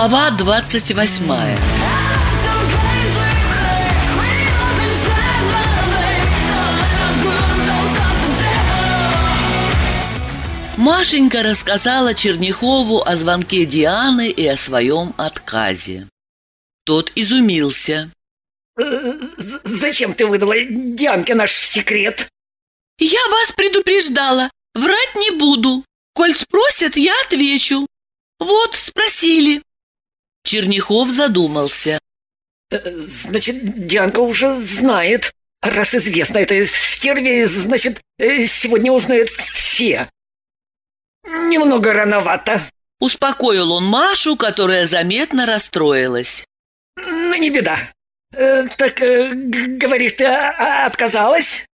Глава двадцать восьмая Машенька рассказала Черняхову о звонке Дианы и о своем отказе. Тот изумился. Э, Зачем ты выдала Дианке наш секрет? «Я вас предупреждала, врать не буду. Коль спросят, я отвечу. Вот, спросили». Черняхов задумался. Э, Значит, Дианка уже знает. Раз известно этой стерве, значит, э, сегодня узнают все. Немного рановато. Успокоил он Машу, которая заметно расстроилась. Но не беда. Э, Так, э, говоришь, ты а, отказалась?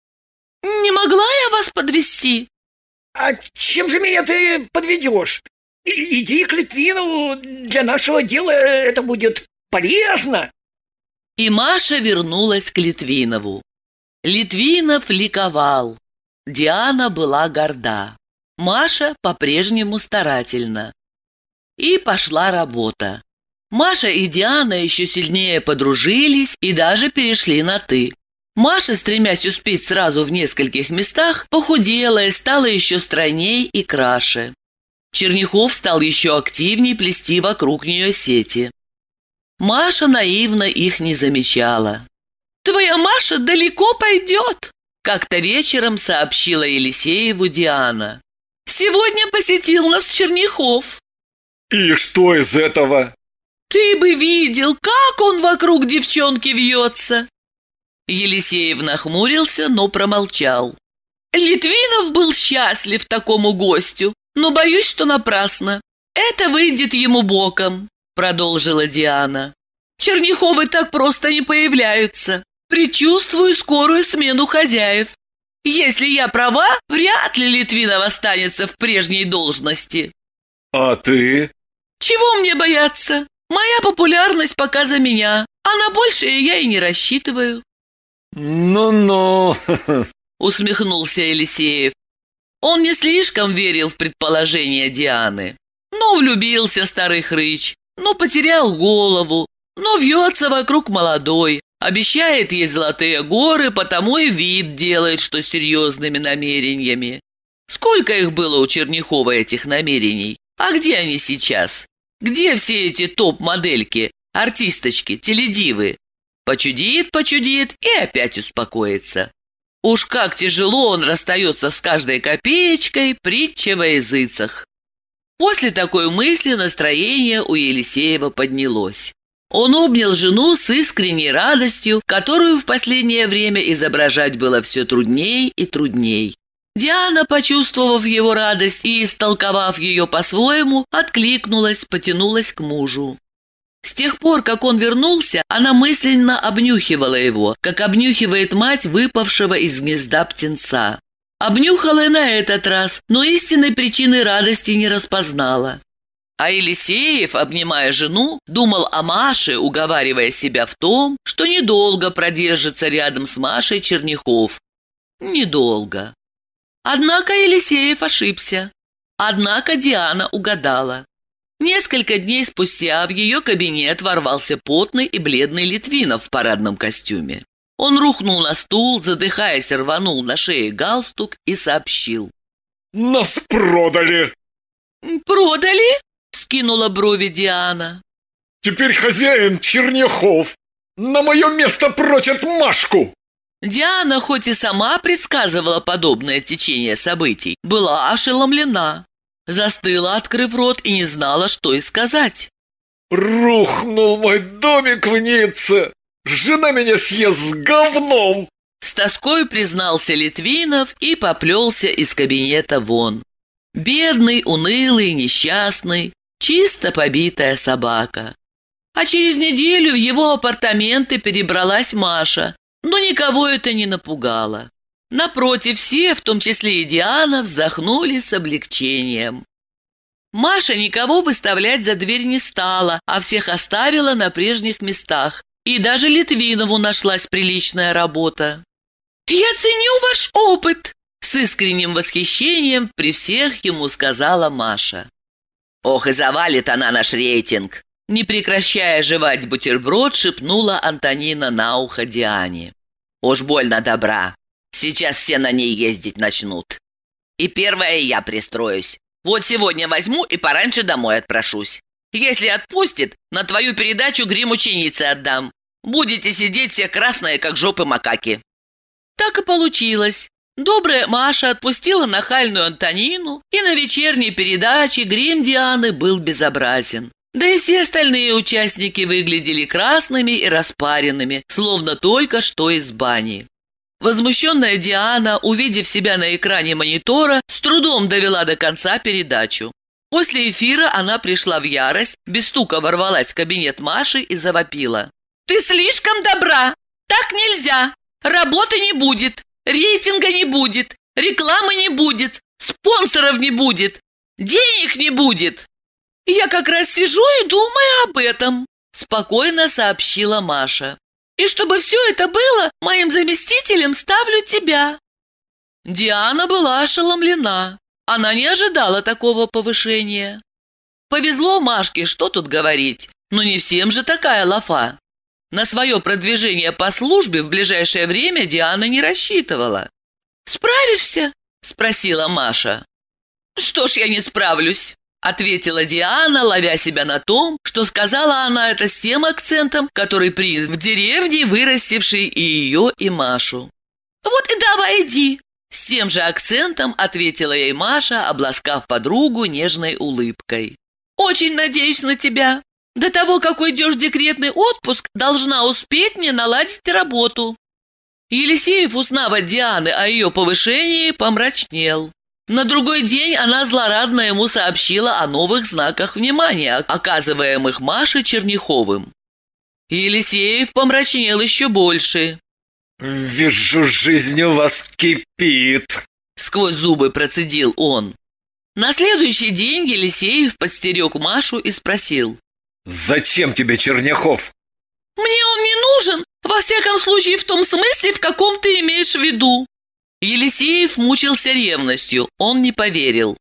«Не могла я вас подвести? А чем же меня ты подведешь? Иди к Литвинову, для нашего дела это будет полезно. И Маша вернулась к Литвинову. Литвинов ликовал. Диана была горда. Маша по-прежнему старательна. И пошла работа. Маша и Диана еще сильнее подружились и даже перешли на «ты». Маша, стремясь успеть сразу в нескольких местах, похудела и стала еще стройней и краше. Черняхов стал еще активнее плести вокруг нее сети. Маша наивно их не замечала. «Твоя Маша далеко пойдет», — как-то вечером сообщила Елисееву Диана. «Сегодня посетил нас Черняхов. И что из этого? Ты бы видел, как он вокруг девчонки вьется!» Елисеев нахмурился, но промолчал. Литвинов был счастлив такому гостю, но боюсь, что напрасно. Это выйдет ему боком, продолжила Диана. Черняховы так просто не появляются. Предчувствую скорую смену хозяев. Если я права, вряд ли Литвинов останется в прежней должности. А ты? Чего мне бояться? Моя популярность пока за меня, а на большее я и не рассчитываю. Ну-ну. усмехнулся Елисеев. Он не слишком верил в предположения Дианы. Ну, влюбился старый хрыч, ну, потерял голову, ну, вьется вокруг молодой, обещает ей золотые горы, потому и вид делает, что серьезными намерениями. Сколько их было у Черняхова этих намерений? А где они сейчас? Где все эти топ-модельки, артисточки, теледивы? Почудит, почудит и опять успокоится. Уж как тяжело он расстается с каждой копеечкой, притча во языцах. После такой мысли настроение у Елисеева поднялось. Он обнял жену с искренней радостью, которую в последнее время изображать было все трудней и трудней. Диана, почувствовав его радость и истолковав ее по-своему, откликнулась, потянулась к мужу. С тех пор, как он вернулся, она мысленно обнюхивала его, как обнюхивает мать выпавшего из гнезда птенца. Обнюхала и на этот раз, но истинной причины радости не распознала. А Елисеев, обнимая жену, думал о Маше, уговаривая себя в том, что недолго продержится рядом с Машей Черняхов. Недолго. Однако Елисеев ошибся. Однако Диана угадала. Несколько дней спустя в ее кабинет ворвался потный и бледный Литвинов в парадном костюме. Он рухнул на стул, задыхаясь, рванул на шее галстук и сообщил. Нас продали. «Продали?» – скинула брови Диана. Теперь хозяин Черняхов. На мое место прочат Машку. Диана, хоть и сама предсказывала подобное течение событий, была ошеломлена. Застыла, открыв рот, и не знала, что и сказать. Рухнул мой домик в Ницце. Жена меня съест с говном. С тоской признался Литвинов и поплелся из кабинета вон. Бедный, унылый, несчастный, чисто побитая собака. А через неделю в его апартаменты перебралась Маша, но никого это не напугало. Напротив, все, в том числе и Диана, вздохнули с облегчением. Маша никого выставлять за дверь не стала, а всех оставила на прежних местах. И даже Литвинову нашлась приличная работа. «Я ценю ваш опыт!» С искренним восхищением при всех ему сказала Маша. «Ох, и завалит она наш рейтинг!» Не прекращая жевать бутерброд, шепнула Антонина на ухо Диане. «Уж больно добра. Сейчас все на ней ездить начнут. И первое я пристроюсь. Вот сегодня возьму и пораньше домой отпрошусь. Если отпустит, на твою передачу грим ученицы отдам. Будете сидеть все красные, как жопы макаки». Так и получилось. Добрая Маша отпустила нахальную Антонину, и на вечерней передаче грим Дианы был безобразен. Да и все остальные участники выглядели красными и распаренными, словно только что из бани. Возмущенная Диана, увидев себя на экране монитора, с трудом довела до конца передачу. После эфира она пришла в ярость, без стука ворвалась в кабинет Маши и завопила. «Ты слишком добра! Так нельзя! Работы не будет! Рейтинга не будет, рекламы не будет, спонсоров не будет, денег не будет. Я как раз сижу и думаю об этом, спокойно сообщила Маша. И чтобы все это было, моим заместителем ставлю тебя. Диана была ошеломлена. Она не ожидала такого повышения. Повезло Машке, что тут говорить, но не всем же такая лафа. На свое продвижение по службе в ближайшее время Диана не рассчитывала. «Справишься?» – спросила Маша. «Что ж я не справлюсь?» – ответила Диана, ловя себя на том, что сказала она это с тем акцентом, который принят в деревне, вырастивший и ее, и Машу. «Вот и давай иди!» С тем же акцентом ответила ей Маша, обласкав подругу нежной улыбкой. «Очень надеюсь на тебя. До того, как уйдешь в декретный отпуск, должна успеть мне наладить работу». Елисеев, узнав от Дианы о ее повышении, помрачнел. На другой день она злорадно ему сообщила о новых знаках внимания, оказываемых Маше Черняховым. Елисеев помрачнел еще больше. «Вижу, жизнь у вас кипит!» Сквозь зубы процедил он. На следующий день Елисеев подстерег Машу и спросил. «Зачем тебе Черняхов?» «Мне он не нужен, во всяком случае в том смысле, в каком ты имеешь в виду». Елисеев мучился ревностью, он не поверил.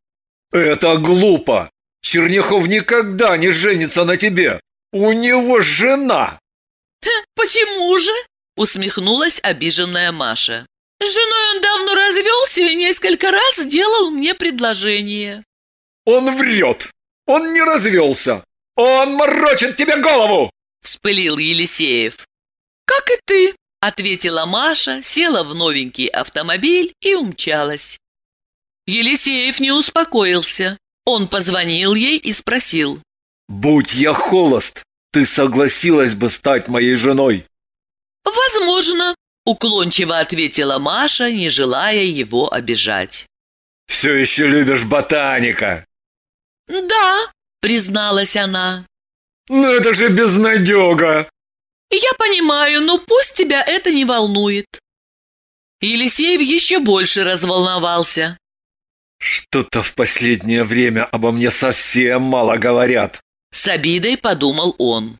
«Это глупо! Черняхов никогда не женится на тебе! У него жена!» «Почему же?» – усмехнулась обиженная Маша. «С женой он давно развелся и несколько раз делал мне предложение». «Он врет! Он не развелся! «Он морочит тебе голову!» – вспылил Елисеев. «Как и ты!» – ответила Маша, села в новенький автомобиль и умчалась. Елисеев не успокоился. Он позвонил ей и спросил. «Будь я холост, ты согласилась бы стать моей женой?» «Возможно», – уклончиво ответила Маша, не желая его обижать. «Все еще любишь ботаника?» «Да», призналась она. «Ну это же безнадега!» «Я понимаю, но пусть тебя это не волнует». Елисеев еще больше разволновался. «Что-то в последнее время обо мне совсем мало говорят», с обидой подумал он.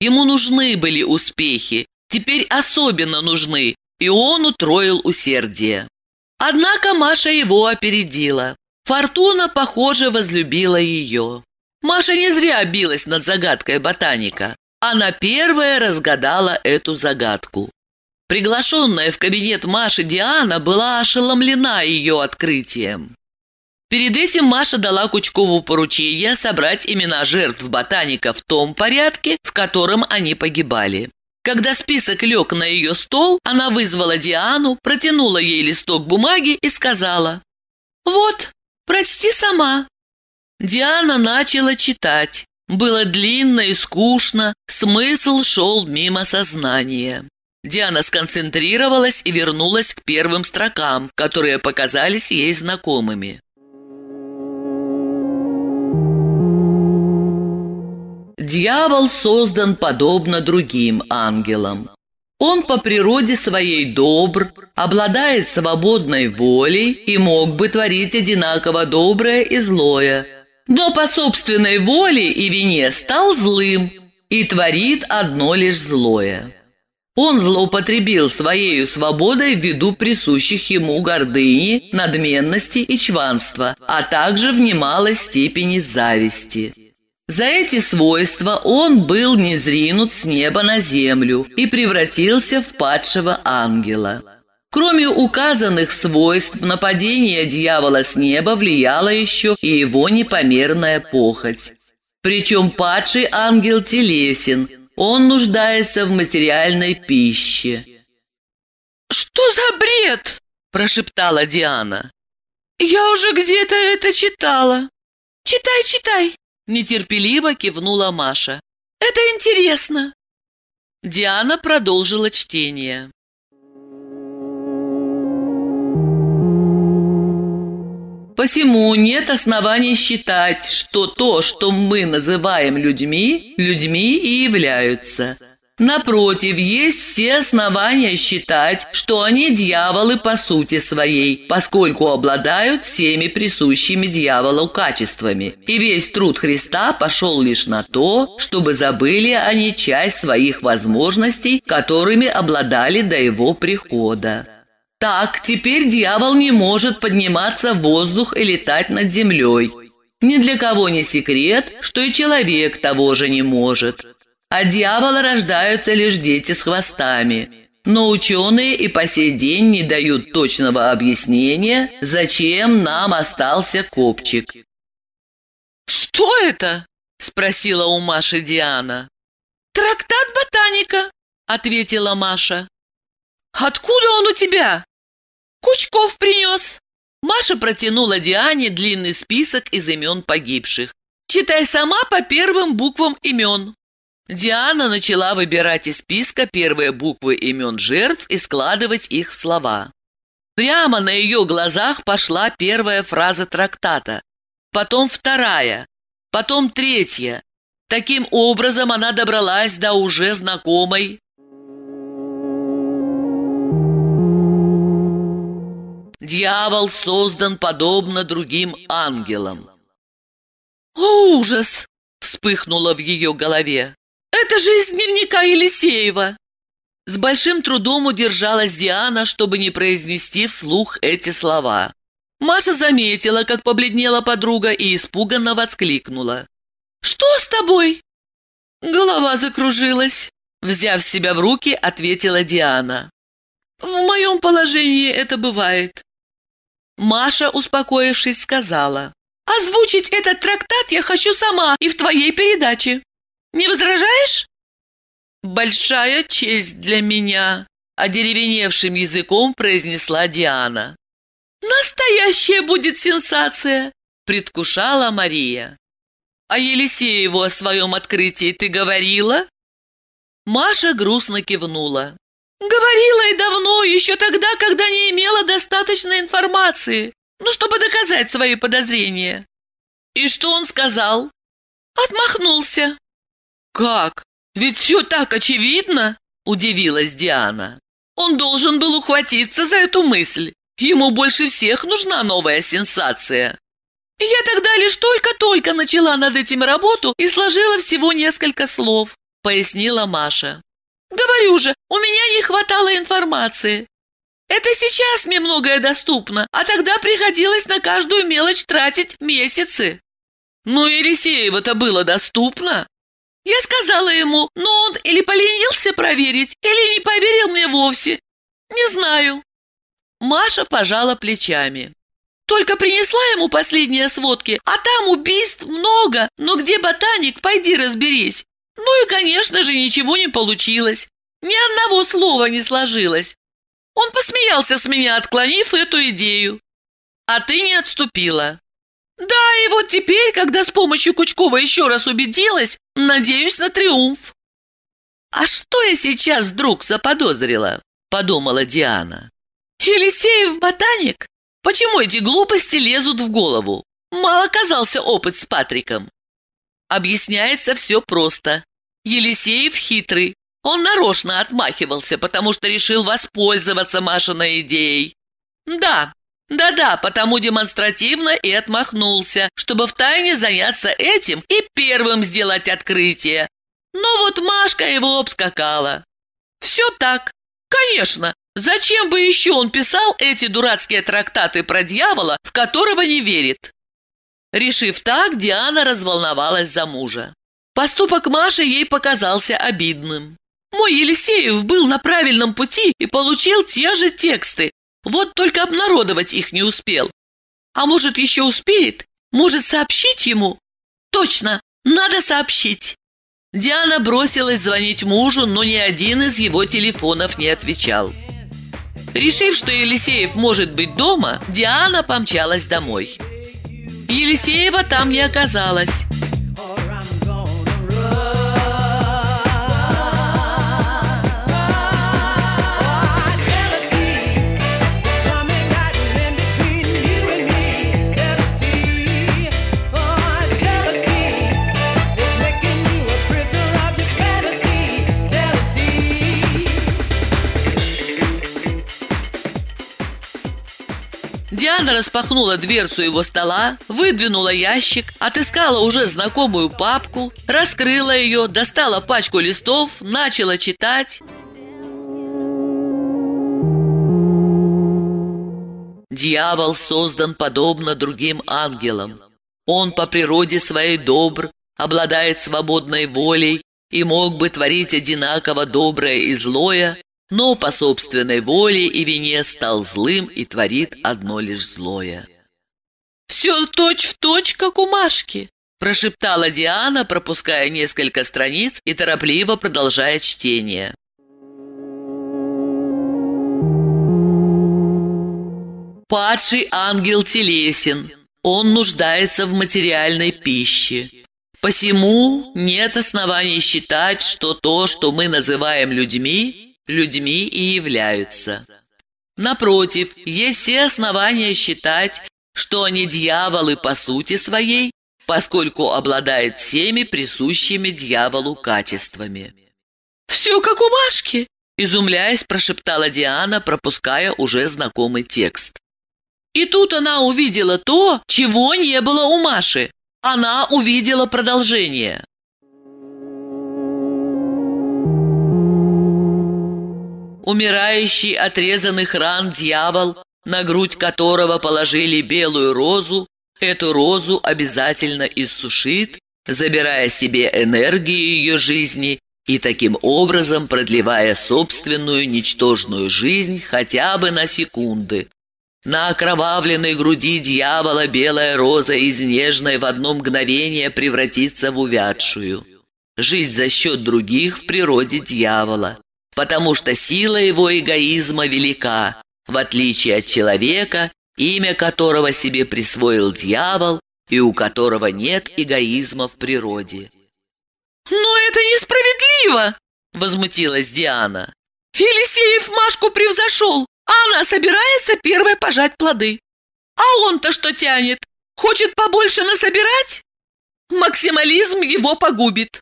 Ему нужны были успехи, теперь особенно нужны, и он утроил усердие. Однако Маша его опередила. Фортуна, похоже, возлюбила ее. Маша не зря билась над загадкой ботаника. Она первая разгадала эту загадку. Приглашенная в кабинет Маши Диана была ошеломлена ее открытием. Перед этим Маша дала Кучкову поручение собрать имена жертв ботаника в том порядке, в котором они погибали. Когда список лег на ее стол, она вызвала Диану, протянула ей листок бумаги и сказала «Вот, прочти сама». Диана начала читать. Было длинно и скучно, смысл шел мимо сознания. Диана сконцентрировалась и вернулась к первым строкам, которые показались ей знакомыми. Дьявол создан подобно другим ангелам. Он по природе своей добр, обладает свободной волей и мог бы творить одинаково доброе и злое – но по собственной воле и вине стал злым и творит одно лишь злое. Он злоупотребил своей свободой ввиду присущих ему гордыни, надменности и чванства, а также в немалой степени зависти. За эти свойства он был низринут с неба на землю и превратился в падшего ангела. Кроме указанных свойств, нападение дьявола с неба влияло еще и его непомерная похоть. Причем падший ангел телесен, он нуждается в материальной пище. «Что за бред?» – прошептала Диана. «Я уже где-то это читала. Читай, читай!» Нетерпеливо кивнула Маша. «Это интересно!» Диана продолжила чтение. Посему нет оснований считать, что то, что мы называем людьми, людьми и являются – Напротив, есть все основания считать, что они дьяволы по сути своей, поскольку обладают всеми присущими дьяволу качествами. И весь труд Христа пошел лишь на то, чтобы забыли они часть своих возможностей, которыми обладали до его прихода. Так, теперь дьявол не может подниматься в воздух и летать над землей. Ни для кого не секрет, что и человек того же не может. А дьявола рождаются лишь дети с хвостами. Но ученые и по сей день не дают точного объяснения, зачем нам остался копчик. «Что это?» – спросила у Маши Диана. «Трактат ботаника», – ответила Маша. «Откуда он у тебя?» «Кучков принес». Маша протянула Диане длинный список из имен погибших. «Читай сама по первым буквам имен». Диана начала выбирать из списка первые буквы имен жертв и складывать их в слова. Прямо на ее глазах пошла первая фраза трактата, потом вторая, потом третья. Таким образом она добралась до уже знакомой Дьявол создан подобно другим ангелам. «О, ужас!» – вспыхнуло в ее голове. Это же из дневника Елисеева!» С большим трудом удержалась Диана, чтобы не произнести вслух эти слова. Маша заметила, как побледнела подруга и испуганно воскликнула. «Что с тобой?» Голова закружилась. Взяв себя в руки, ответила Диана. «В моем положении это бывает». Маша, успокоившись, сказала. «Озвучить этот трактат я хочу сама и в твоей передаче. Не возражаешь?» «Большая честь для меня», – одеревеневшим языком произнесла Диана. «Настоящая будет сенсация!» – предвкушала Мария. «А Елисееву о своем открытии ты говорила?» Маша грустно кивнула. «Говорила и давно, еще тогда, когда не имела достаточной информации, ну, чтобы доказать свои подозрения». «И что он сказал?» «Отмахнулся». «Как? Ведь все так очевидно!» – удивилась Диана. «Он должен был ухватиться за эту мысль. Ему больше всех нужна новая сенсация». «Я тогда лишь только-только начала над этим работу и сложила всего несколько слов», – пояснила Маша. «Говорю же, у меня не хватало информации. Это сейчас мне многое доступно, а тогда приходилось на каждую мелочь тратить месяцы». «Ну, Елисеева-то было доступно», я сказала ему, но он или поленился проверить, или не поверил мне вовсе. Не знаю. Маша пожала плечами. Только принесла ему последние сводки, а там убийств много, но где ботаник, пойди разберись. Ну и, конечно же, ничего не получилось. Ни одного слова не сложилось. Он посмеялся с меня, отклонив эту идею. А ты не отступила. Да, и вот теперь, когда с помощью Кучкова еще раз убедилась, надеюсь на триумф. «А что я сейчас вдруг заподозрила?» – подумала Диана. «Елисеев ботаник? Почему эти глупости лезут в голову? Мало казался опыт с Патриком». Объясняется все просто. Елисеев хитрый. Он нарочно отмахивался, потому что решил воспользоваться Машиной идеей. Да, да-да, потому демонстративно и отмахнулся, чтобы втайне заняться этим и первым сделать открытие. Но вот Машка его обскакала. Все так. Конечно, зачем бы еще он писал эти дурацкие трактаты про дьявола, в которого не верит? Решив так, Диана разволновалась за мужа. Поступок Маши ей показался обидным. Мой Елисеев был на правильном пути и получил те же тексты, вот только обнародовать их не успел. А может, еще успеет? Может, сообщить ему? Точно, надо сообщить. Диана бросилась звонить мужу, но ни один из его телефонов не отвечал. Решив, что Елисеев может быть дома, Диана помчалась домой. Елисеева там не оказалось. Диана распахнула дверцу его стола, выдвинула ящик, отыскала уже знакомую папку, раскрыла ее, достала пачку листов, начала читать. Дьявол создан подобно другим ангелам. Он по природе своей добр, обладает свободной волей и мог бы творить одинаково доброе и злое, но по собственной воле и вине стал злым и творит одно лишь злое. «Все точь-в-точь, как у Машки», – прошептала Диана, пропуская несколько страниц и торопливо продолжая чтение. Падший ангел телесен, он нуждается в материальной пище. Посему нет оснований считать, что то, что мы называем людьми, людьми и являются. Напротив, есть все основания считать, что они дьяволы по сути своей, поскольку обладают всеми присущими дьяволу качествами. «Все как у Машки!» – изумляясь, прошептала Диана, пропуская уже знакомый текст. И тут она увидела то, чего не было у Маши. Она увидела продолжение. Умирающий отрезанных ран дьявол, на грудь которого положили белую розу, эту розу обязательно иссушит, забирая себе энергию ее жизни и таким образом продлевая собственную ничтожную жизнь хотя бы на секунды. На окровавленной груди дьявола белая роза из нежной в одно мгновение превратится в увядшую. Жить за счет других в природе дьявола потому что сила его эгоизма велика, в отличие от человека, имя которого себе присвоил дьявол и у которого нет эгоизма в природе. «Но это несправедливо!» – возмутилась Диана. «Елисеев Машку превзошел, а она собирается первой пожать плоды. А он-то что тянет? Хочет побольше насобирать? Максимализм его погубит.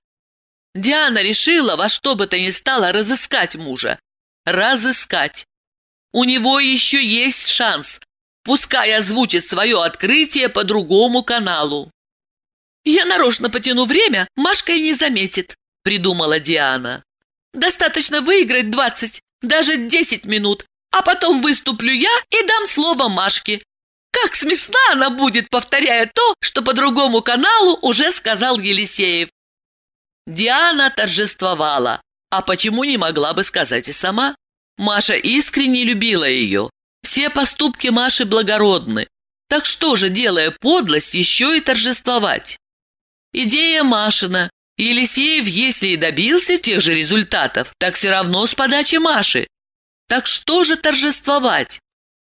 Диана решила во что бы то ни стало разыскать мужа. Разыскать. У него еще есть шанс. Пускай озвучит свое открытие по другому каналу. «Я нарочно потяну время, Машка и не заметит», — придумала Диана. «Достаточно выиграть двадцать, даже десять минут, а потом выступлю я и дам слово Машке. Как смешно она будет, повторяя то, что по другому каналу уже сказал Елисеев. Диана торжествовала, а почему не могла бы сказать и сама? Маша искренне любила ее. Все поступки Маши благородны. Так что же, делая подлость, еще и торжествовать? Идея Машина. Елисеев, если и добился тех же результатов, так все равно с подачи Маши. Так что же торжествовать?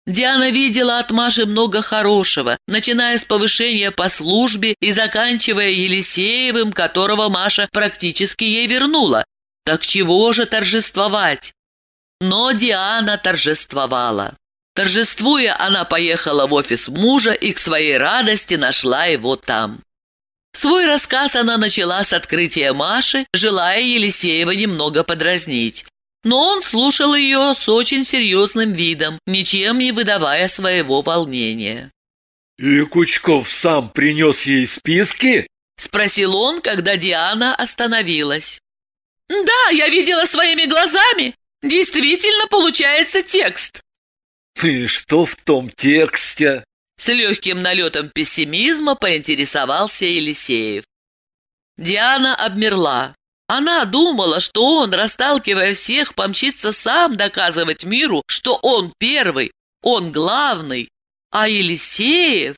Диана видела от Маши много хорошего, начиная с повышения по службе и заканчивая Елисеевым, которого Маша практически ей вернула. Так чего же торжествовать? Но Диана торжествовала. Торжествуя, она поехала в офис мужа и к своей радости нашла его там. Свой рассказ она начала с открытия Маши, желая Елисеева немного подразнить. Но он слушал ее с очень серьезным видом, ничем не выдавая своего волнения. «И Кучков сам принес ей списки?» – спросил он, когда Диана остановилась. «Да, я видела своими глазами. Действительно получается текст». «И что в том тексте?» С легким налетом пессимизма поинтересовался Елисеев. Диана обмерла. Она думала, что он, расталкивая всех, помчится сам доказывать миру, что он первый, он главный. А Елисеев...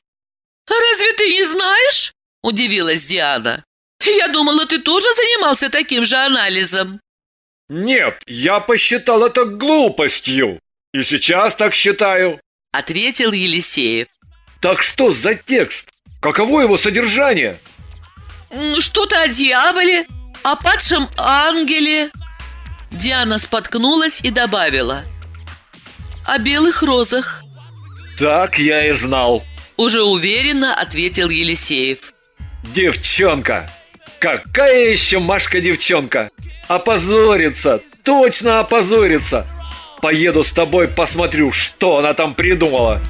«Разве ты не знаешь?» – удивилась Диана. «Я думала, ты тоже занимался таким же анализом». Нет, я посчитал это глупостью. И сейчас так считаю. Ответил Елисеев. Так что за текст? Каково его содержание? Что-то о дьяволе, о падшем ангеле. Диана споткнулась и добавила. О белых розах. Так я и знал. Уже уверенно ответил Елисеев. Девчонка! Какая еще Машка девчонка? Опозорится, точно опозорится. Поеду с тобой, посмотрю, что она там придумала.